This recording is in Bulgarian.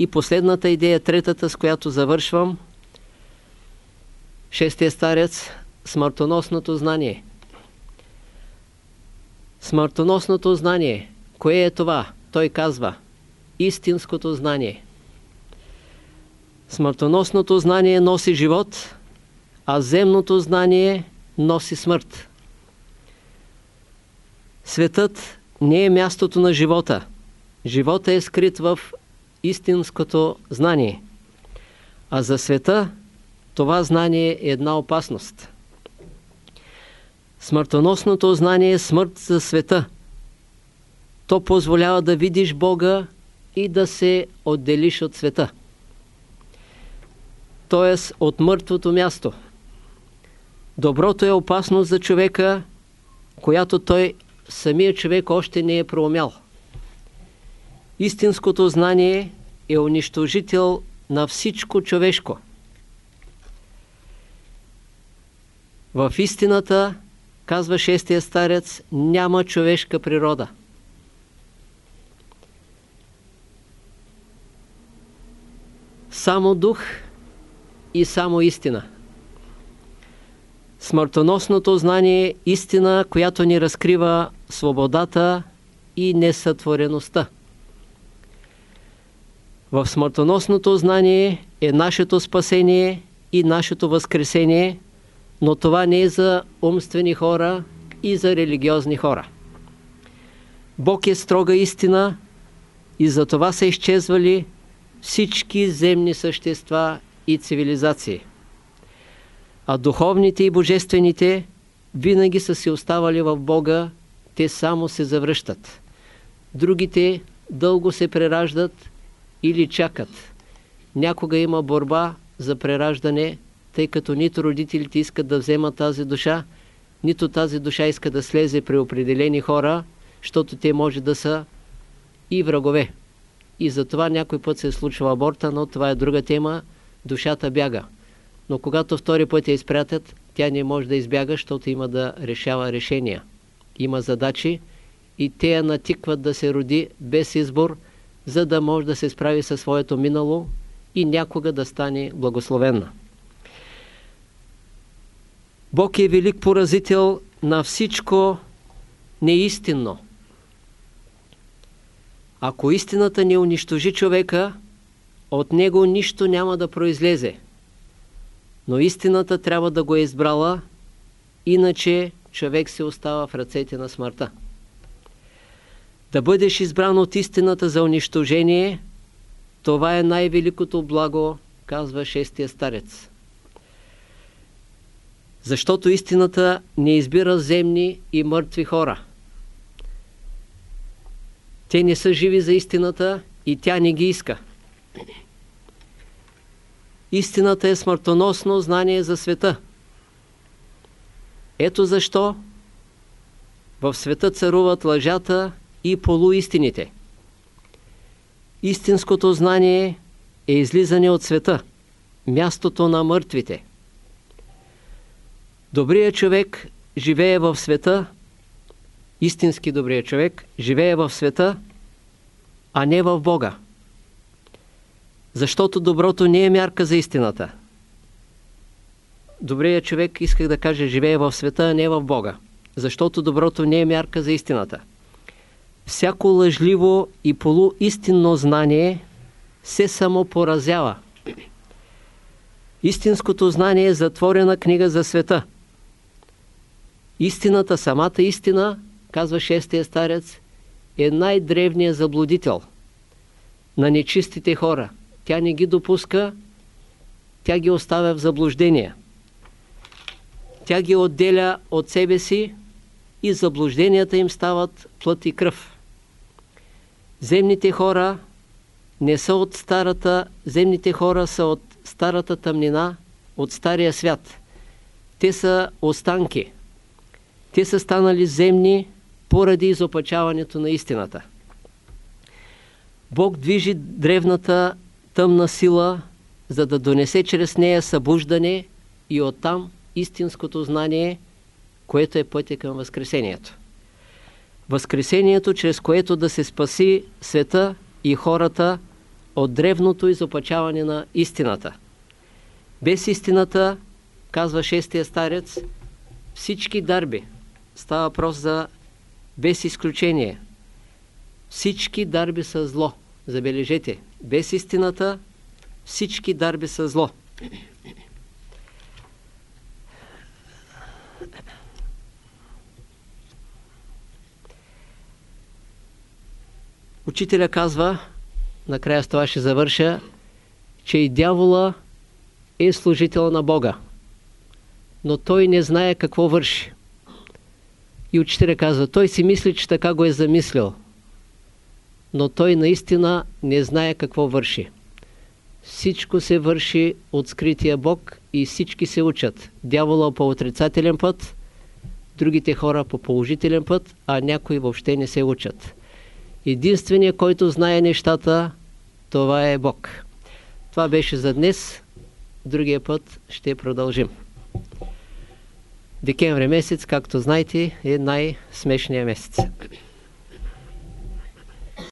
И последната идея, третата, с която завършвам, шестия старец, смъртоносното знание. Смъртоносното знание, кое е това? Той казва, истинското знание. Смъртоносното знание носи живот, а земното знание носи смърт. Светът не е мястото на живота. Живота е скрит в истинското знание. А за света това знание е една опасност. Смъртоносното знание е смърт за света. То позволява да видиш Бога и да се отделиш от света. Тоест от мъртвото място. Доброто е опасно за човека, която той, самия човек, още не е проумял. Истинското знание е унищожител на всичко човешко. В истината, казва шестия старец, няма човешка природа. Само дух и само истина. Смъртоносното знание е истина, която ни разкрива свободата и несътвореността. В смъртоносното знание е нашето спасение и нашето възкресение, но това не е за умствени хора и за религиозни хора. Бог е строга истина и за това са изчезвали всички земни същества и цивилизации. А духовните и божествените винаги са се оставали в Бога, те само се завръщат. Другите дълго се прераждат или чакат. Някога има борба за прераждане, тъй като нито родителите искат да вземат тази душа, нито тази душа иска да слезе при определени хора, защото те може да са и врагове. И затова някой път се е случва аборта, но това е друга тема. Душата бяга. Но когато втори път я изпрятят, тя не може да избяга, защото има да решава решения. Има задачи и те я натикват да се роди без избор, за да може да се справи със своето минало и някога да стане благословенна. Бог е велик поразител на всичко неистинно. Ако истината не унищожи човека, от него нищо няма да произлезе. Но истината трябва да го е избрала, иначе човек се остава в ръцете на смъртта. Да бъдеш избран от истината за унищожение, това е най-великото благо, казва шестия старец. Защото истината не избира земни и мъртви хора. Те не са живи за истината и тя не ги иска. Истината е смъртоносно знание за света. Ето защо в света царуват лъжата и полуистините. Истинското знание е излизане от света, мястото на мъртвите. Добрият човек живее в света, истински добрият човек живее в света, а не в Бога. Защото доброто не е мярка за истината. Добрият човек, исках да кажа, живее в света, а не в Бога. Защото доброто не е мярка за истината. Всяко лъжливо и полуистинно знание се само поразява. Истинското знание е затворена книга за света. Истината, самата истина, казва шестия старец, е най-древният заблудител на нечистите хора. Тя не ги допуска, тя ги оставя в заблуждение. Тя ги отделя от себе си и заблужденията им стават плът и кръв. Земните хора не са от старата, земните хора са от старата тъмнина, от стария свят. Те са останки. Те са станали земни поради изопачаването на истината. Бог движи древната тъмна сила, за да донесе чрез нея събуждане и оттам истинското знание, което е пътя към Възкресението. Възкресението, чрез което да се спаси света и хората от древното изопачаване на истината. Без истината, казва шестия старец, всички дарби, става въпрос за без изключение, всички дарби са зло. Забележете, без истината всички дарби са зло. Учителя казва, накрая с това ще завърша, че и дявола е служител на Бога, но той не знае какво върши. И учителя казва, той си мисли, че така го е замислил, но той наистина не знае какво върши. Всичко се върши от скрития Бог и всички се учат. Дявола по отрицателен път, другите хора по положителен път, а някои въобще не се учат. Единственият, който знае нещата, това е Бог. Това беше за днес. Другия път ще продължим. Декември месец, както знаете, е най-смешният месец.